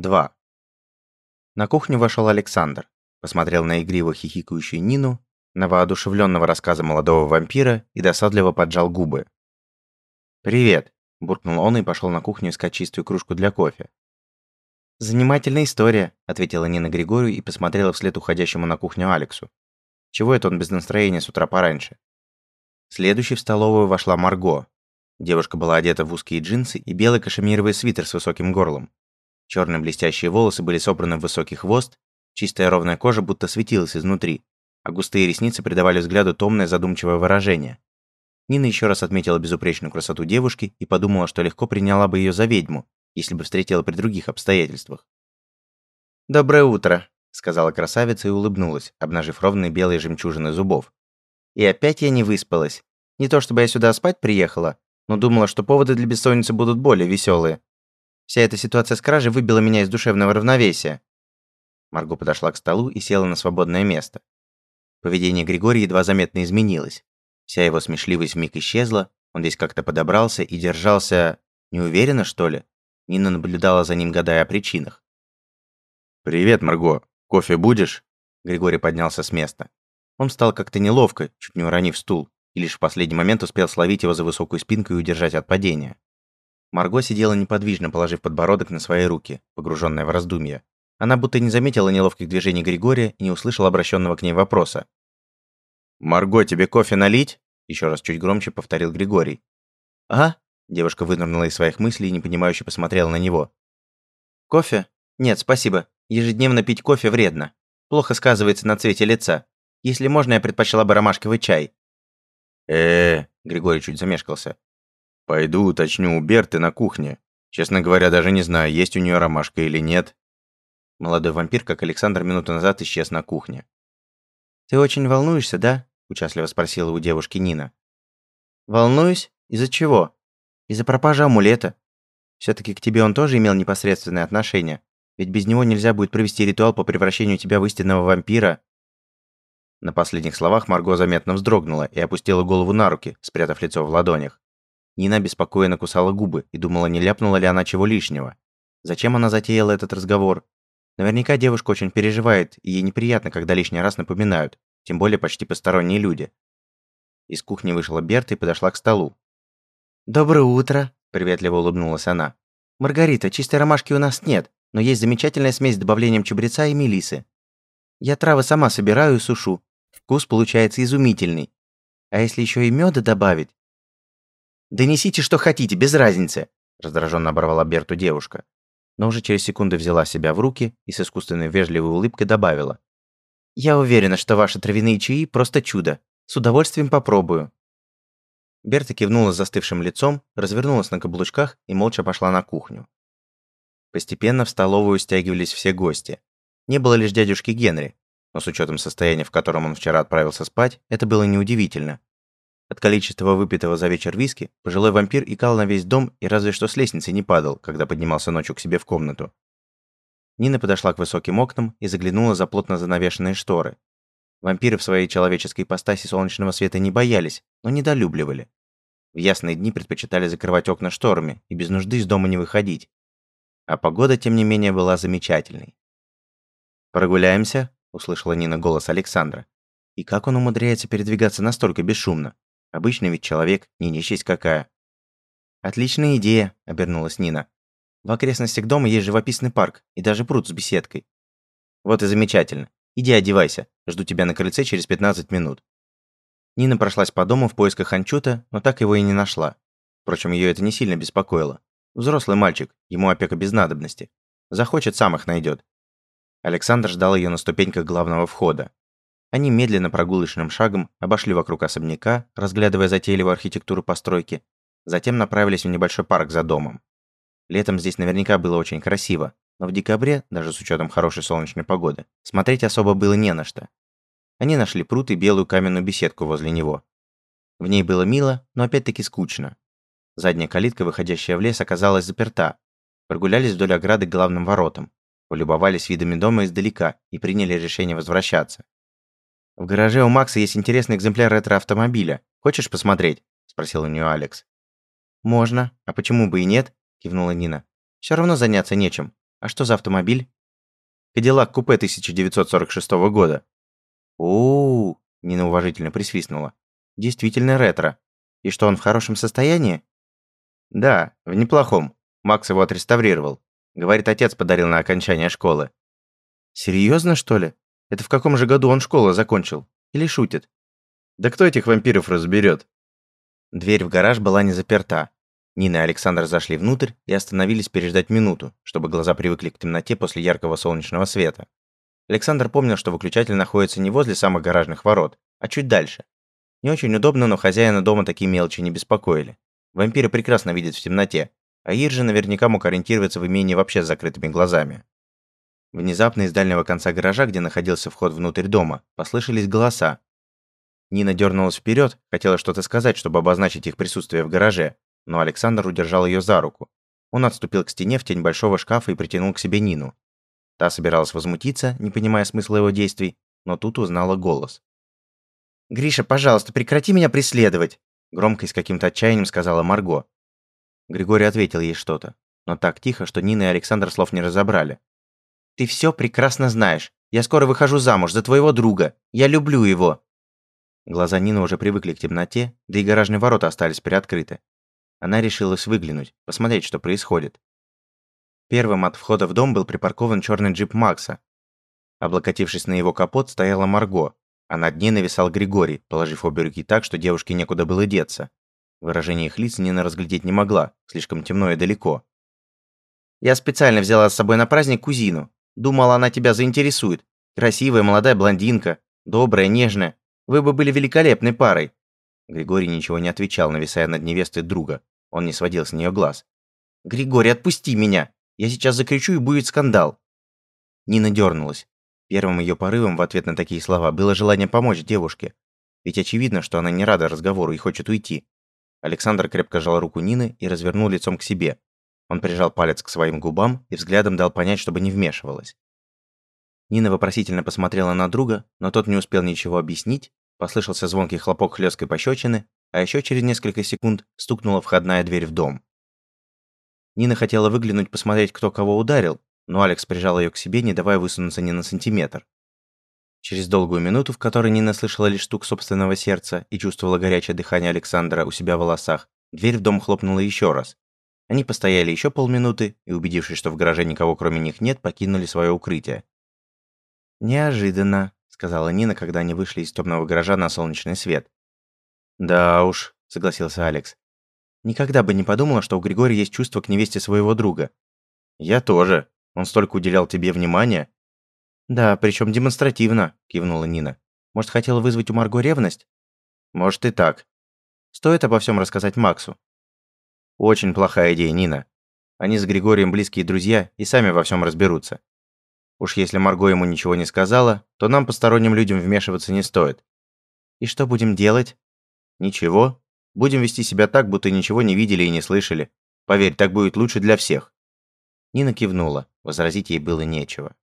2. На кухню вошел Александр, посмотрел на игриво хихикающую Нину, на воодушевленного рассказа молодого вампира и досадливо поджал губы. «Привет», – буркнул он и пошел на кухню искать чистую кружку для кофе. «Занимательная история», – ответила Нина Григорию и посмотрела вслед уходящему на кухню Алексу. «Чего это он без настроения с утра пораньше?» Следующей в столовую вошла Марго. Девушка была одета в узкие джинсы и белый кашемировый свитер с высоким горлом. Черные блестящие волосы были собраны в высокий хвост, чистая ровная кожа будто светилась изнутри, а густые ресницы придавали взгляду томное задумчивое выражение. Нина еще раз отметила безупречную красоту девушки и подумала, что легко приняла бы ее за ведьму, если бы встретила при других обстоятельствах. «Доброе утро», — сказала красавица и улыбнулась, обнажив ровные белые жемчужины зубов. «И опять я не выспалась. Не то чтобы я сюда спать приехала, но думала, что поводы для бессонницы будут более веселые. Вся эта ситуация с кражей выбила меня из душевного равновесия. Марго подошла к столу и села на свободное место. Поведение Григория едва заметно изменилось. Вся его смешливость вмиг исчезла, он весь как-то подобрался и держался... неуверенно, что ли? Нина наблюдала за ним, гадая о причинах. «Привет, Марго. Кофе будешь?» Григорий поднялся с места. Он встал как-то неловко, чуть не уронив стул, и лишь в последний момент успел словить его за высокую спинку и удержать от падения. Марго сидела неподвижно, положив подбородок на свои руки, погруженная в раздумья. Она будто не заметила неловких движений Григория и не услышала обращенного к ней вопроса. «Марго, тебе кофе налить?» Еще раз чуть громче повторил Григорий. «А?» Девушка вынырнула из своих мыслей и непонимающе посмотрела на него. «Кофе? Нет, спасибо. Ежедневно пить кофе вредно. Плохо сказывается на цвете лица. Если можно, я предпочла бы ромашковый чай». «Э-э-э», Григорий чуть замешкался. Пойду уточню у Берты на кухне. Честно говоря, даже не знаю, есть у нее ромашка или нет. Молодой вампир, как Александр минуту назад исчез на кухне. «Ты очень волнуешься, да?» – участливо спросила у девушки Нина. «Волнуюсь? Из-за чего? Из-за пропажи амулета. Все-таки к тебе он тоже имел непосредственное отношение, ведь без него нельзя будет провести ритуал по превращению тебя в истинного вампира». На последних словах Марго заметно вздрогнула и опустила голову на руки, спрятав лицо в ладонях. Нина беспокойно кусала губы и думала, не ляпнула ли она чего лишнего. Зачем она затеяла этот разговор? Наверняка девушка очень переживает, и ей неприятно, когда лишний раз напоминают, тем более почти посторонние люди. Из кухни вышла Берта и подошла к столу. «Доброе утро», – приветливо улыбнулась она. «Маргарита, чистой ромашки у нас нет, но есть замечательная смесь с добавлением чабреца и мелисы. Я травы сама собираю и сушу. Вкус получается изумительный. А если еще и меда добавить, «Донесите, что хотите, без разницы», – раздраженно оборвала Берту девушка. Но уже через секунду взяла себя в руки и с искусственной вежливой улыбкой добавила. «Я уверена, что ваши травяные чаи – просто чудо. С удовольствием попробую». Берта кивнула с застывшим лицом, развернулась на каблучках и молча пошла на кухню. Постепенно в столовую стягивались все гости. Не было лишь дядюшки Генри, но с учетом состояния, в котором он вчера отправился спать, это было неудивительно. От количества выпитого за вечер виски пожилой вампир икал на весь дом и разве что с лестницы не падал, когда поднимался ночью к себе в комнату. Нина подошла к высоким окнам и заглянула за плотно занавешенные шторы. Вампиры в своей человеческой ипостаси солнечного света не боялись, но недолюбливали. В ясные дни предпочитали закрывать окна шторами и без нужды из дома не выходить. А погода, тем не менее, была замечательной. «Прогуляемся?» – услышала Нина голос Александра. И как он умудряется передвигаться настолько бесшумно? Обычный ведь человек, не нечисть какая. Отличная идея, обернулась Нина. В окрестностях дома есть живописный парк и даже пруд с беседкой. Вот и замечательно. Иди одевайся. Жду тебя на крыльце через 15 минут. Нина прошлась по дому в поисках Анчута, но так его и не нашла. Впрочем, ее это не сильно беспокоило. Взрослый мальчик, ему опека без надобности. Захочет, сам их найдет. Александр ждал ее на ступеньках главного входа. Они медленно прогулочным шагом обошли вокруг особняка, разглядывая затейливую архитектуру постройки, затем направились в небольшой парк за домом. Летом здесь наверняка было очень красиво, но в декабре, даже с учетом хорошей солнечной погоды, смотреть особо было не на что. Они нашли пруд и белую каменную беседку возле него. В ней было мило, но опять-таки скучно. Задняя калитка, выходящая в лес, оказалась заперта. Прогулялись вдоль ограды к главным воротам, полюбовались видами дома издалека и приняли решение возвращаться. «В гараже у Макса есть интересный экземпляр ретро-автомобиля. Хочешь посмотреть?» – спросил у нее Алекс. «Можно. А почему бы и нет?» – кивнула Нина. «Все равно заняться нечем. А что за автомобиль? Кадиллак купе 1946 года. У, -у, -у Нина уважительно присвистнула. Действительно ретро. И что он в хорошем состоянии? Да, в неплохом. Макс его отреставрировал. Говорит, отец подарил на окончание школы. Серьезно, что ли? Это в каком же году он школу закончил? Или шутит? Да кто этих вампиров разберет? Дверь в гараж была не заперта. Нина и Александр зашли внутрь и остановились переждать минуту, чтобы глаза привыкли к темноте после яркого солнечного света. Александр помнил, что выключатель находится не возле самых гаражных ворот, а чуть дальше. Не очень удобно, но хозяина дома такие мелочи не беспокоили. Вампиры прекрасно видят в темноте, а Ир же наверняка мог ориентироваться в имении вообще с закрытыми глазами. Внезапно из дальнего конца гаража, где находился вход внутрь дома, послышались голоса. Нина дернулась вперед, хотела что-то сказать, чтобы обозначить их присутствие в гараже, но Александр удержал ее за руку. Он отступил к стене в тень большого шкафа и притянул к себе Нину. Та собиралась возмутиться, не понимая смысла его действий, но тут узнала голос. «Гриша, пожалуйста, прекрати меня преследовать!» Громко и с каким-то отчаянием сказала Марго. Григорий ответил ей что-то, но так тихо, что Нина и Александр слов не разобрали. «Ты все прекрасно знаешь. Я скоро выхожу замуж за твоего друга. Я люблю его». Глаза Нины уже привыкли к темноте, да и гаражные ворота остались приоткрыты. Она решилась выглянуть, посмотреть, что происходит. Первым от входа в дом был припаркован черный джип Макса. Облокотившись на его капот, стояла Марго, а над ней нависал Григорий, положив обе руки так, что девушке некуда было деться. Выражение их лиц Нина разглядеть не могла, слишком темно и далеко. «Я специально взяла с собой на праздник кузину. Думала, она тебя заинтересует. Красивая молодая блондинка, добрая, нежная. Вы бы были великолепной парой». Григорий ничего не отвечал, нависая над невестой друга. Он не сводил с нее глаз. «Григорий, отпусти меня! Я сейчас закричу и будет скандал!» Нина дернулась. Первым ее порывом в ответ на такие слова было желание помочь девушке. Ведь очевидно, что она не рада разговору и хочет уйти. Александр крепко сжал руку Нины и развернул лицом к себе. Он прижал палец к своим губам и взглядом дал понять, чтобы не вмешивалась. Нина вопросительно посмотрела на друга, но тот не успел ничего объяснить, послышался звонкий хлопок хлесткой пощечины, а еще через несколько секунд стукнула входная дверь в дом. Нина хотела выглянуть посмотреть, кто кого ударил, но Алекс прижал ее к себе, не давая высунуться ни на сантиметр. Через долгую минуту, в которой Нина слышала лишь стук собственного сердца и чувствовала горячее дыхание Александра у себя в волосах, дверь в дом хлопнула еще раз. Они постояли еще полминуты и, убедившись, что в гараже никого кроме них нет, покинули свое укрытие. «Неожиданно», — сказала Нина, когда они вышли из темного гаража на солнечный свет. «Да уж», — согласился Алекс. «Никогда бы не подумала, что у Григория есть чувство к невесте своего друга». «Я тоже. Он столько уделял тебе внимания». «Да, причем демонстративно», – кивнула Нина. «Может, хотела вызвать у Марго ревность?» «Может и так. Стоит обо всем рассказать Максу». «Очень плохая идея, Нина. Они с Григорием близкие друзья и сами во всем разберутся. Уж если Марго ему ничего не сказала, то нам посторонним людям вмешиваться не стоит». «И что будем делать?» «Ничего. Будем вести себя так, будто ничего не видели и не слышали. Поверь, так будет лучше для всех». Нина кивнула. Возразить ей было нечего.